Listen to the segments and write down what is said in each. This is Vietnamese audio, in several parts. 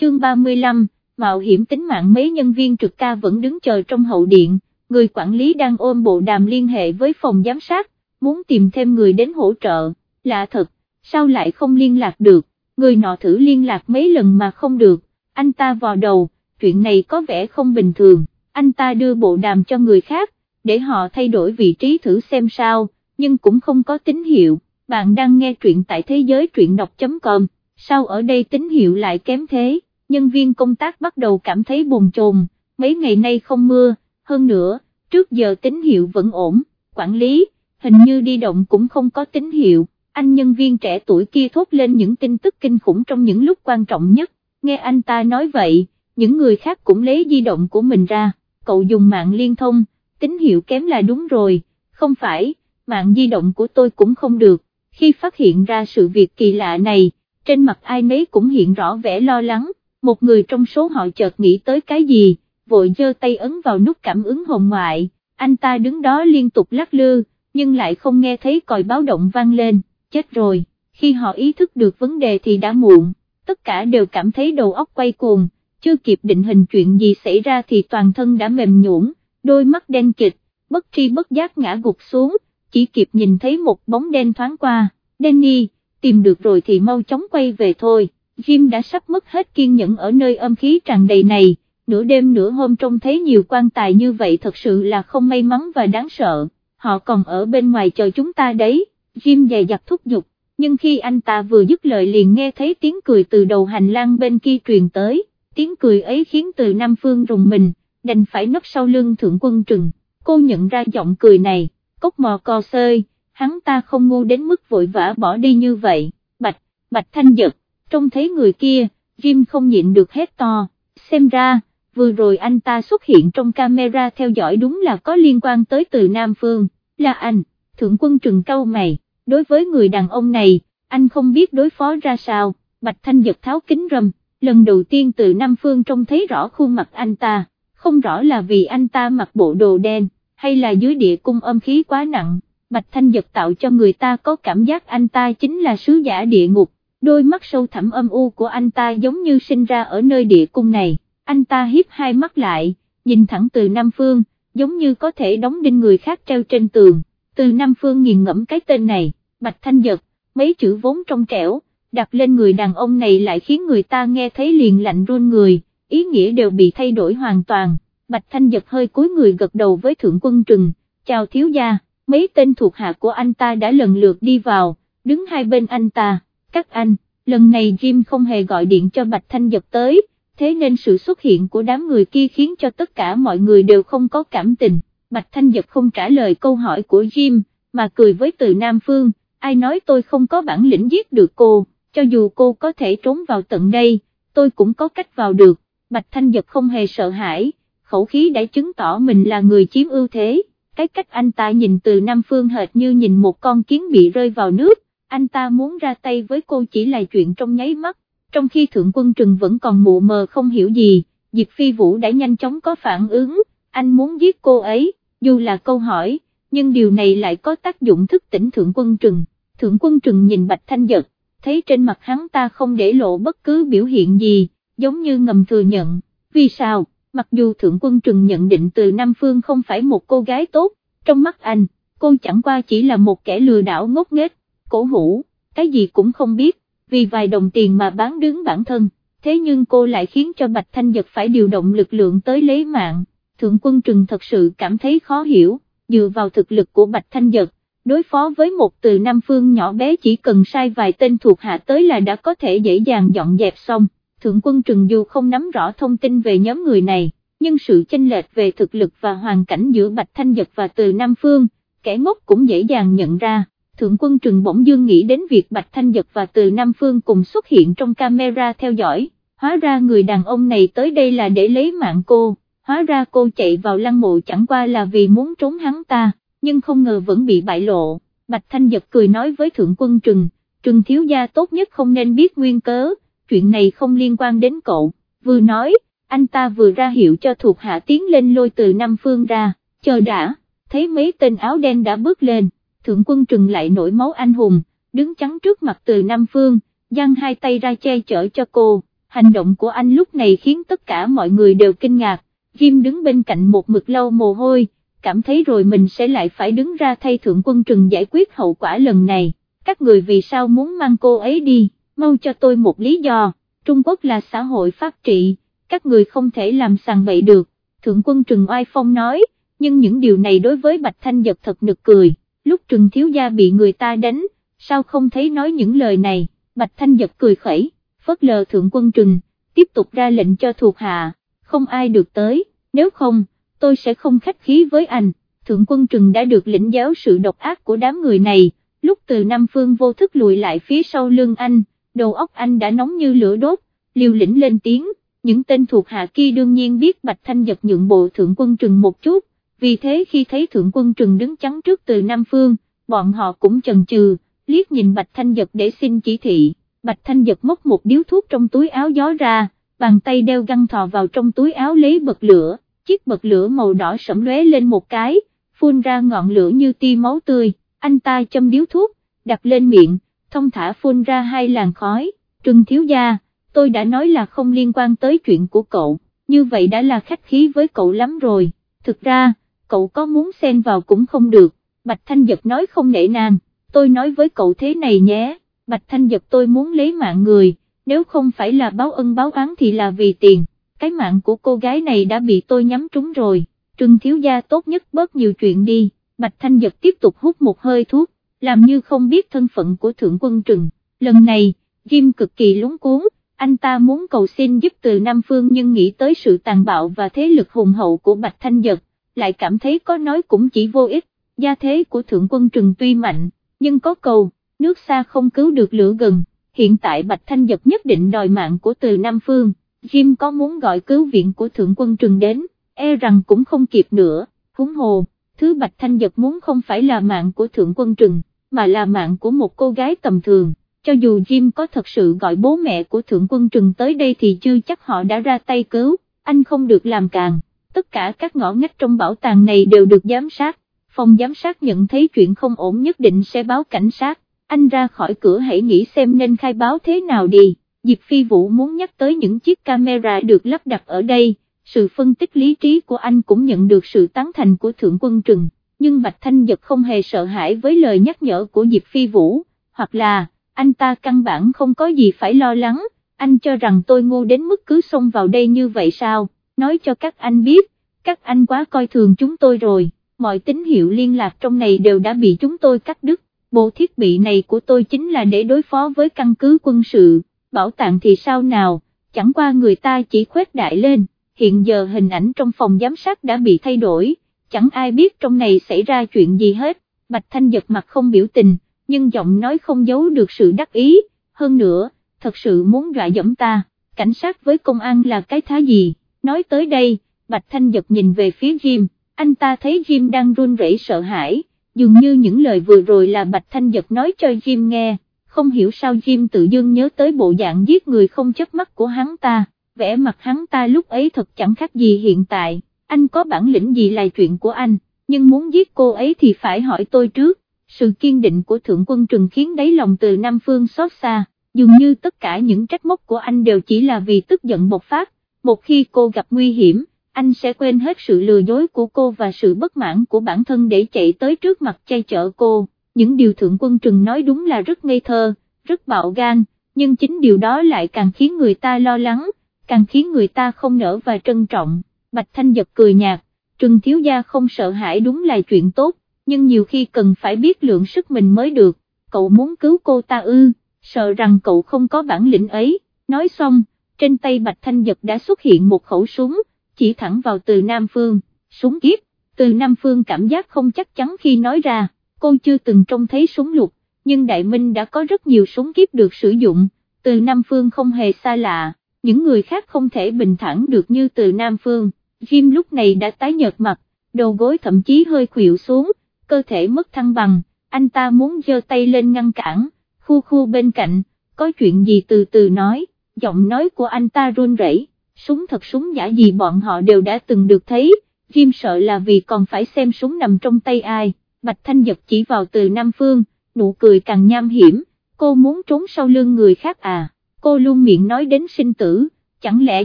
chương 35, mạo hiểm tính mạng mấy nhân viên trực ca vẫn đứng chờ trong hậu điện, người quản lý đang ôm bộ đàm liên hệ với phòng giám sát, muốn tìm thêm người đến hỗ trợ, lạ thật, sao lại không liên lạc được, người nọ thử liên lạc mấy lần mà không được, anh ta vò đầu, chuyện này có vẻ không bình thường, anh ta đưa bộ đàm cho người khác, để họ thay đổi vị trí thử xem sao, nhưng cũng không có tín hiệu, bạn đang nghe truyện tại thế giới truyện đọc.com, sao ở đây tín hiệu lại kém thế, nhân viên công tác bắt đầu cảm thấy bồn chồn, mấy ngày nay không mưa, hơn nữa, trước giờ tín hiệu vẫn ổn, quản lý, hình như đi động cũng không có tín hiệu, anh nhân viên trẻ tuổi kia thốt lên những tin tức kinh khủng trong những lúc quan trọng nhất, nghe anh ta nói vậy, những người khác cũng lấy di động của mình ra, cậu dùng mạng liên thông, tín hiệu kém là đúng rồi, không phải, mạng di động của tôi cũng không được, khi phát hiện ra sự việc kỳ lạ này, trên mặt ai nấy cũng hiện rõ vẻ lo lắng, một người trong số họ chợt nghĩ tới cái gì, vội giơ tay ấn vào nút cảm ứng hồng ngoại, anh ta đứng đó liên tục lắc lư, nhưng lại không nghe thấy còi báo động vang lên, chết rồi, khi họ ý thức được vấn đề thì đã muộn, tất cả đều cảm thấy đầu óc quay cuồng, chưa kịp định hình chuyện gì xảy ra thì toàn thân đã mềm nhũn, đôi mắt đen kịch, bất tri bất giác ngã gục xuống, chỉ kịp nhìn thấy một bóng đen thoáng qua, Danny, tìm được rồi thì mau chóng quay về thôi, Jim đã sắp mất hết kiên nhẫn ở nơi âm khí tràn đầy này, nửa đêm nửa hôm trông thấy nhiều quan tài như vậy thật sự là không may mắn và đáng sợ, họ còn ở bên ngoài chờ chúng ta đấy, Jim dày dặt thúc giục, nhưng khi anh ta vừa dứt lời liền nghe thấy tiếng cười từ đầu hành lang bên kia truyền tới, tiếng cười ấy khiến từ Nam Phương rùng mình, đành phải nấp sau lưng thượng quân trừng, cô nhận ra giọng cười này, cốc mò co sơi, hắn ta không ngu đến mức vội vã bỏ đi như vậy, bạch, bạch thanh giật, trông thấy người kia, Jim không nhịn được hết to, xem ra, vừa rồi anh ta xuất hiện trong camera theo dõi đúng là có liên quan tới từ Nam Phương, là anh, thượng quân trừng câu mày, đối với người đàn ông này, anh không biết đối phó ra sao, bạch thanh giật tháo kính râm, lần đầu tiên từ Nam Phương trông thấy rõ khuôn mặt anh ta, không rõ là vì anh ta mặc bộ đồ đen, hay là dưới địa cung âm khí quá nặng, Bạch Thanh Giật tạo cho người ta có cảm giác anh ta chính là sứ giả địa ngục, đôi mắt sâu thẳm âm u của anh ta giống như sinh ra ở nơi địa cung này, anh ta hiếp hai mắt lại, nhìn thẳng từ Nam Phương, giống như có thể đóng đinh người khác treo trên tường, từ Nam Phương nghiền ngẫm cái tên này, Bạch Thanh Giật, mấy chữ vốn trong trẻo, đặt lên người đàn ông này lại khiến người ta nghe thấy liền lạnh run người, ý nghĩa đều bị thay đổi hoàn toàn, Bạch Thanh Giật hơi cúi người gật đầu với Thượng Quân Trừng, chào thiếu gia, mấy tên thuộc hạ của anh ta đã lần lượt đi vào, đứng hai bên anh ta, các anh, lần này Jim không hề gọi điện cho Bạch Thanh Giật tới, thế nên sự xuất hiện của đám người kia khiến cho tất cả mọi người đều không có cảm tình, Bạch Thanh Giật không trả lời câu hỏi của Jim, mà cười với từ Nam Phương, ai nói tôi không có bản lĩnh giết được cô, cho dù cô có thể trốn vào tận đây, tôi cũng có cách vào được, Bạch Thanh Giật không hề sợ hãi, khẩu khí đã chứng tỏ mình là người chiếm ưu thế, cái cách anh ta nhìn từ Nam Phương hệt như nhìn một con kiến bị rơi vào nước, anh ta muốn ra tay với cô chỉ là chuyện trong nháy mắt, trong khi Thượng Quân Trừng vẫn còn mụ mờ không hiểu gì, Diệp Phi Vũ đã nhanh chóng có phản ứng, anh muốn giết cô ấy, dù là câu hỏi, nhưng điều này lại có tác dụng thức tỉnh Thượng Quân Trừng, Thượng Quân Trừng nhìn Bạch Thanh Giật, thấy trên mặt hắn ta không để lộ bất cứ biểu hiện gì, giống như ngầm thừa nhận, vì sao? mặc dù Thượng Quân Trừng nhận định từ Nam Phương không phải một cô gái tốt, trong mắt anh, cô chẳng qua chỉ là một kẻ lừa đảo ngốc nghếch, cổ hủ, cái gì cũng không biết, vì vài đồng tiền mà bán đứng bản thân, thế nhưng cô lại khiến cho Bạch Thanh Giật phải điều động lực lượng tới lấy mạng, Thượng Quân Trừng thật sự cảm thấy khó hiểu, dựa vào thực lực của Bạch Thanh Giật, đối phó với một từ Nam Phương nhỏ bé chỉ cần sai vài tên thuộc hạ tới là đã có thể dễ dàng dọn dẹp xong. Thượng quân Trừng dù không nắm rõ thông tin về nhóm người này, nhưng sự chênh lệch về thực lực và hoàn cảnh giữa Bạch Thanh Giật và Từ Nam Phương, kẻ ngốc cũng dễ dàng nhận ra. Thượng quân Trừng bỗng dương nghĩ đến việc Bạch Thanh Giật và Từ Nam Phương cùng xuất hiện trong camera theo dõi, hóa ra người đàn ông này tới đây là để lấy mạng cô, hóa ra cô chạy vào lăng mộ chẳng qua là vì muốn trốn hắn ta, nhưng không ngờ vẫn bị bại lộ. Bạch Thanh Giật cười nói với Thượng quân Trừng, Trừng thiếu gia tốt nhất không nên biết nguyên cớ chuyện này không liên quan đến cậu, vừa nói, anh ta vừa ra hiệu cho thuộc hạ tiến lên lôi từ Nam Phương ra, chờ đã, thấy mấy tên áo đen đã bước lên, thượng quân trừng lại nổi máu anh hùng, đứng chắn trước mặt từ Nam Phương, giăng hai tay ra che chở cho cô, hành động của anh lúc này khiến tất cả mọi người đều kinh ngạc, Jim đứng bên cạnh một mực lâu mồ hôi, cảm thấy rồi mình sẽ lại phải đứng ra thay thượng quân trừng giải quyết hậu quả lần này, các người vì sao muốn mang cô ấy đi, mau cho tôi một lý do, Trung Quốc là xã hội phát trị, các người không thể làm sàng bậy được, thượng quân trừng oai phong nói, nhưng những điều này đối với Bạch Thanh Giật thật nực cười, lúc trừng thiếu gia bị người ta đánh, sao không thấy nói những lời này, Bạch Thanh Giật cười khẩy, phớt lờ thượng quân trừng, tiếp tục ra lệnh cho thuộc hạ, không ai được tới, nếu không, tôi sẽ không khách khí với anh, thượng quân trừng đã được lĩnh giáo sự độc ác của đám người này, lúc từ Nam Phương vô thức lùi lại phía sau lưng anh, đầu óc anh đã nóng như lửa đốt, liều lĩnh lên tiếng, những tên thuộc hạ kia đương nhiên biết Bạch Thanh Giật nhượng bộ thượng quân trừng một chút, vì thế khi thấy thượng quân trừng đứng chắn trước từ Nam Phương, bọn họ cũng chần chừ, liếc nhìn Bạch Thanh Giật để xin chỉ thị, Bạch Thanh Giật móc một điếu thuốc trong túi áo gió ra, bàn tay đeo găng thò vào trong túi áo lấy bật lửa, chiếc bật lửa màu đỏ sẫm lóe lên một cái, phun ra ngọn lửa như ti máu tươi, anh ta châm điếu thuốc, đặt lên miệng, thông thả phun ra hai làn khói, trừng thiếu gia, tôi đã nói là không liên quan tới chuyện của cậu, như vậy đã là khách khí với cậu lắm rồi, thực ra, cậu có muốn xen vào cũng không được, Bạch Thanh Giật nói không nể nàng, tôi nói với cậu thế này nhé, Bạch Thanh Giật tôi muốn lấy mạng người, nếu không phải là báo ân báo oán thì là vì tiền, cái mạng của cô gái này đã bị tôi nhắm trúng rồi, trương thiếu gia tốt nhất bớt nhiều chuyện đi, Bạch Thanh Giật tiếp tục hút một hơi thuốc, làm như không biết thân phận của Thượng Quân Trừng, lần này, Jim cực kỳ lúng cuốn, anh ta muốn cầu xin giúp từ Nam Phương nhưng nghĩ tới sự tàn bạo và thế lực hùng hậu của Bạch Thanh Giật, lại cảm thấy có nói cũng chỉ vô ích, gia thế của Thượng Quân Trừng tuy mạnh, nhưng có cầu, nước xa không cứu được lửa gần, hiện tại Bạch Thanh Giật nhất định đòi mạng của từ Nam Phương, Jim có muốn gọi cứu viện của Thượng Quân Trừng đến, e rằng cũng không kịp nữa, húng hồ, thứ Bạch Thanh Giật muốn không phải là mạng của Thượng Quân Trừng, mà là mạng của một cô gái tầm thường. Cho dù Jim có thật sự gọi bố mẹ của Thượng Quân Trừng tới đây thì chưa chắc họ đã ra tay cứu, anh không được làm càng, tất cả các ngõ ngách trong bảo tàng này đều được giám sát, phòng giám sát nhận thấy chuyện không ổn nhất định sẽ báo cảnh sát, anh ra khỏi cửa hãy nghĩ xem nên khai báo thế nào đi, Diệp Phi Vũ muốn nhắc tới những chiếc camera được lắp đặt ở đây, sự phân tích lý trí của anh cũng nhận được sự tán thành của Thượng Quân Trừng, nhưng Bạch Thanh Giật không hề sợ hãi với lời nhắc nhở của Diệp Phi Vũ, hoặc là anh ta căn bản không có gì phải lo lắng, anh cho rằng tôi ngu đến mức cứ xông vào đây như vậy sao, nói cho các anh biết, các anh quá coi thường chúng tôi rồi, mọi tín hiệu liên lạc trong này đều đã bị chúng tôi cắt đứt, bộ thiết bị này của tôi chính là để đối phó với căn cứ quân sự, bảo tàng thì sao nào, chẳng qua người ta chỉ khuếch đại lên, hiện giờ hình ảnh trong phòng giám sát đã bị thay đổi, chẳng ai biết trong này xảy ra chuyện gì hết, Bạch Thanh giật mặt không biểu tình nhưng giọng nói không giấu được sự đắc ý, hơn nữa, thật sự muốn dọa dẫm ta, cảnh sát với công an là cái thá gì, nói tới đây, Bạch Thanh giật nhìn về phía Jim, anh ta thấy Jim đang run rẩy sợ hãi, dường như những lời vừa rồi là Bạch Thanh giật nói cho Jim nghe, không hiểu sao Jim tự dưng nhớ tới bộ dạng giết người không chớp mắt của hắn ta, vẻ mặt hắn ta lúc ấy thật chẳng khác gì hiện tại, anh có bản lĩnh gì là chuyện của anh, nhưng muốn giết cô ấy thì phải hỏi tôi trước, sự kiên định của thượng quân trừng khiến đáy lòng từ Nam Phương xót xa, dường như tất cả những trách móc của anh đều chỉ là vì tức giận bộc phát, một khi cô gặp nguy hiểm, anh sẽ quên hết sự lừa dối của cô và sự bất mãn của bản thân để chạy tới trước mặt chay chở cô, những điều thượng quân trừng nói đúng là rất ngây thơ, rất bạo gan, nhưng chính điều đó lại càng khiến người ta lo lắng, càng khiến người ta không nỡ và trân trọng, Bạch Thanh giật cười nhạt, trừng thiếu gia không sợ hãi đúng là chuyện tốt nhưng nhiều khi cần phải biết lượng sức mình mới được, cậu muốn cứu cô ta ư, sợ rằng cậu không có bản lĩnh ấy, nói xong, trên tay Bạch Thanh Giật đã xuất hiện một khẩu súng, chỉ thẳng vào từ Nam Phương, súng kiếp, từ Nam Phương cảm giác không chắc chắn khi nói ra, cô chưa từng trông thấy súng lục, nhưng Đại Minh đã có rất nhiều súng kiếp được sử dụng, từ Nam Phương không hề xa lạ, những người khác không thể bình thản được như từ Nam Phương, Jim lúc này đã tái nhợt mặt, đầu gối thậm chí hơi khuỵu xuống, cơ thể mất thăng bằng, anh ta muốn giơ tay lên ngăn cản, khu khu bên cạnh, có chuyện gì từ từ nói, giọng nói của anh ta run rẩy, súng thật súng giả gì bọn họ đều đã từng được thấy, Jim sợ là vì còn phải xem súng nằm trong tay ai, Bạch Thanh giật chỉ vào từ Nam Phương, nụ cười càng nham hiểm, cô muốn trốn sau lưng người khác à, cô luôn miệng nói đến sinh tử, chẳng lẽ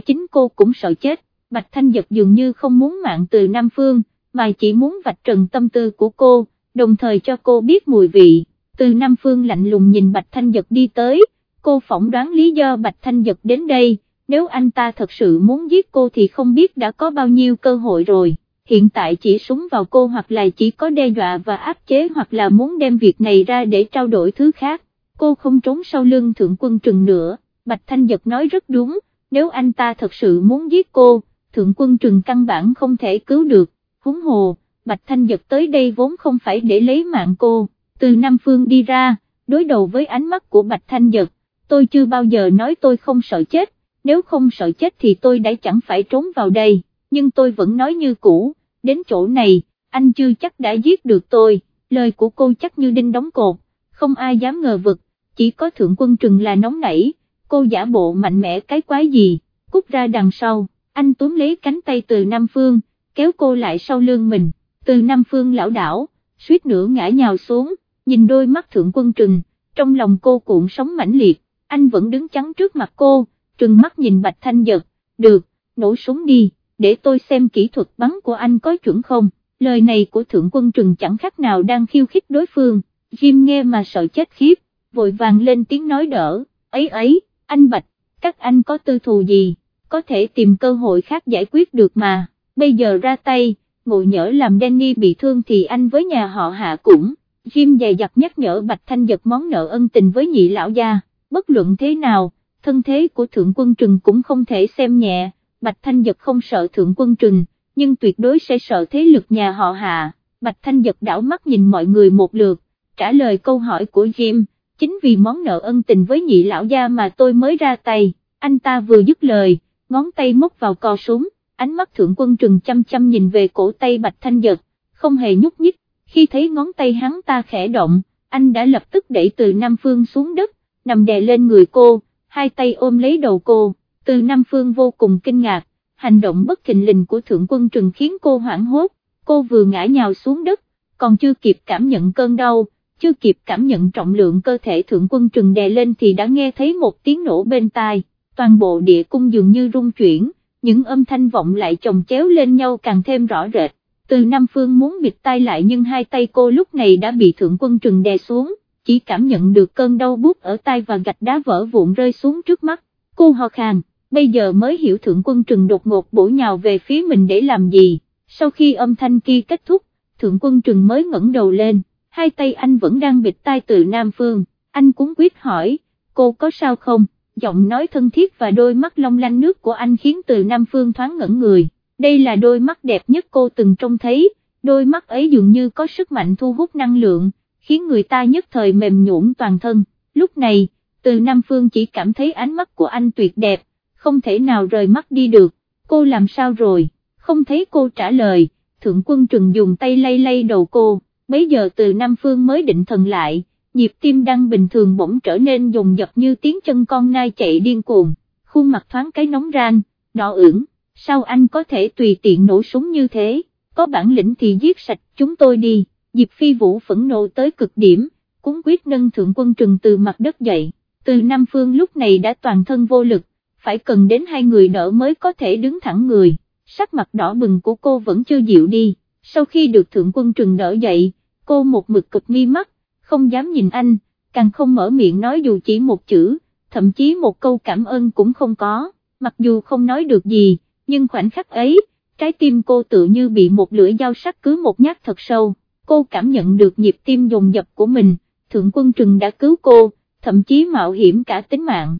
chính cô cũng sợ chết, Bạch Thanh Giật dường như không muốn mạng từ Nam Phương, mà chỉ muốn vạch trần tâm tư của cô, đồng thời cho cô biết mùi vị, từ Nam Phương lạnh lùng nhìn Bạch Thanh Giật đi tới, cô phỏng đoán lý do Bạch Thanh Giật đến đây, nếu anh ta thật sự muốn giết cô thì không biết đã có bao nhiêu cơ hội rồi, hiện tại chỉ súng vào cô hoặc là chỉ có đe dọa và áp chế hoặc là muốn đem việc này ra để trao đổi thứ khác, cô không trốn sau lưng thượng quân trừng nữa, Bạch Thanh Giật nói rất đúng, nếu anh ta thật sự muốn giết cô, thượng quân trừng căn bản không thể cứu được, huống hồ, Bạch Thanh Giật tới đây vốn không phải để lấy mạng cô, từ Nam Phương đi ra, đối đầu với ánh mắt của Bạch Thanh Giật, tôi chưa bao giờ nói tôi không sợ chết, nếu không sợ chết thì tôi đã chẳng phải trốn vào đây, nhưng tôi vẫn nói như cũ, đến chỗ này, anh chưa chắc đã giết được tôi, lời của cô chắc như đinh đóng cột, không ai dám ngờ vực, chỉ có thượng quân trừng là nóng nảy, cô giả bộ mạnh mẽ cái quái gì, cút ra đằng sau, anh túm lấy cánh tay từ Nam Phương, kéo cô lại sau lưng mình, từ Nam Phương lão đảo, suýt nữa ngã nhào xuống, nhìn đôi mắt thượng quân trừng, trong lòng cô cuộn sóng mãnh liệt, anh vẫn đứng chắn trước mặt cô, trừng mắt nhìn Bạch Thanh Giật, được, nổ súng đi, để tôi xem kỹ thuật bắn của anh có chuẩn không, lời này của thượng quân trừng chẳng khác nào đang khiêu khích đối phương, Jim nghe mà sợ chết khiếp, vội vàng lên tiếng nói đỡ, ấy ấy, anh Bạch, các anh có tư thù gì, có thể tìm cơ hội khác giải quyết được mà, bây giờ ra tay, ngồi nhỡ làm Danny bị thương thì anh với nhà họ hạ cũng, Jim dày dặt nhắc nhở Bạch Thanh giật món nợ ân tình với nhị lão gia, bất luận thế nào, thân thế của Thượng Quân Trừng cũng không thể xem nhẹ, Bạch Thanh giật không sợ Thượng Quân Trừng, nhưng tuyệt đối sẽ sợ thế lực nhà họ hạ, Bạch Thanh giật đảo mắt nhìn mọi người một lượt, trả lời câu hỏi của Jim, chính vì món nợ ân tình với nhị lão gia mà tôi mới ra tay, anh ta vừa dứt lời, ngón tay móc vào cò súng, ánh mắt thượng quân trừng chăm chăm nhìn về cổ tay bạch thanh giật, không hề nhúc nhích, khi thấy ngón tay hắn ta khẽ động, anh đã lập tức đẩy từ Nam Phương xuống đất, nằm đè lên người cô, hai tay ôm lấy đầu cô, từ Nam Phương vô cùng kinh ngạc, hành động bất thình lình của thượng quân trừng khiến cô hoảng hốt, cô vừa ngã nhào xuống đất, còn chưa kịp cảm nhận cơn đau, chưa kịp cảm nhận trọng lượng cơ thể thượng quân trừng đè lên thì đã nghe thấy một tiếng nổ bên tai, toàn bộ địa cung dường như rung chuyển, những âm thanh vọng lại chồng chéo lên nhau càng thêm rõ rệt, từ Nam Phương muốn bịt tay lại nhưng hai tay cô lúc này đã bị thượng quân trừng đè xuống, chỉ cảm nhận được cơn đau bút ở tay và gạch đá vỡ vụn rơi xuống trước mắt, cô ho khan, bây giờ mới hiểu thượng quân trừng đột ngột bổ nhào về phía mình để làm gì, sau khi âm thanh kia kết thúc, thượng quân trừng mới ngẩng đầu lên hai tay anh vẫn đang bịt tai từ Nam Phương, anh cũng quyết hỏi, cô có sao không, giọng nói thân thiết và đôi mắt long lanh nước của anh khiến từ Nam Phương thoáng ngẩn người, đây là đôi mắt đẹp nhất cô từng trông thấy, đôi mắt ấy dường như có sức mạnh thu hút năng lượng, khiến người ta nhất thời mềm nhũn toàn thân, lúc này, từ Nam Phương chỉ cảm thấy ánh mắt của anh tuyệt đẹp, không thể nào rời mắt đi được, cô làm sao rồi, không thấy cô trả lời, thượng quân trừng dùng tay lay lay đầu cô. Bấy giờ từ Nam Phương mới định thần lại, nhịp tim đang bình thường bỗng trở nên dồn dập như tiếng chân con nai chạy điên cuồng, khuôn mặt thoáng cái nóng ran, đỏ ửng, sao anh có thể tùy tiện nổ súng như thế, có bản lĩnh thì giết sạch chúng tôi đi, Diệp Phi Vũ phẫn nộ tới cực điểm, cũng quyết nâng thượng quân trừng từ mặt đất dậy, từ Nam Phương lúc này đã toàn thân vô lực, phải cần đến hai người đỡ mới có thể đứng thẳng người, sắc mặt đỏ bừng của cô vẫn chưa dịu đi, sau khi được thượng quân trừng đỡ dậy, cô một mực cực mi mắt, không dám nhìn anh, càng không mở miệng nói dù chỉ một chữ, thậm chí một câu cảm ơn cũng không có, mặc dù không nói được gì, nhưng khoảnh khắc ấy, trái tim cô tự như bị một lưỡi dao sắc cứ một nhát thật sâu, cô cảm nhận được nhịp tim dồn dập của mình, thượng quân trừng đã cứu cô, thậm chí mạo hiểm cả tính mạng.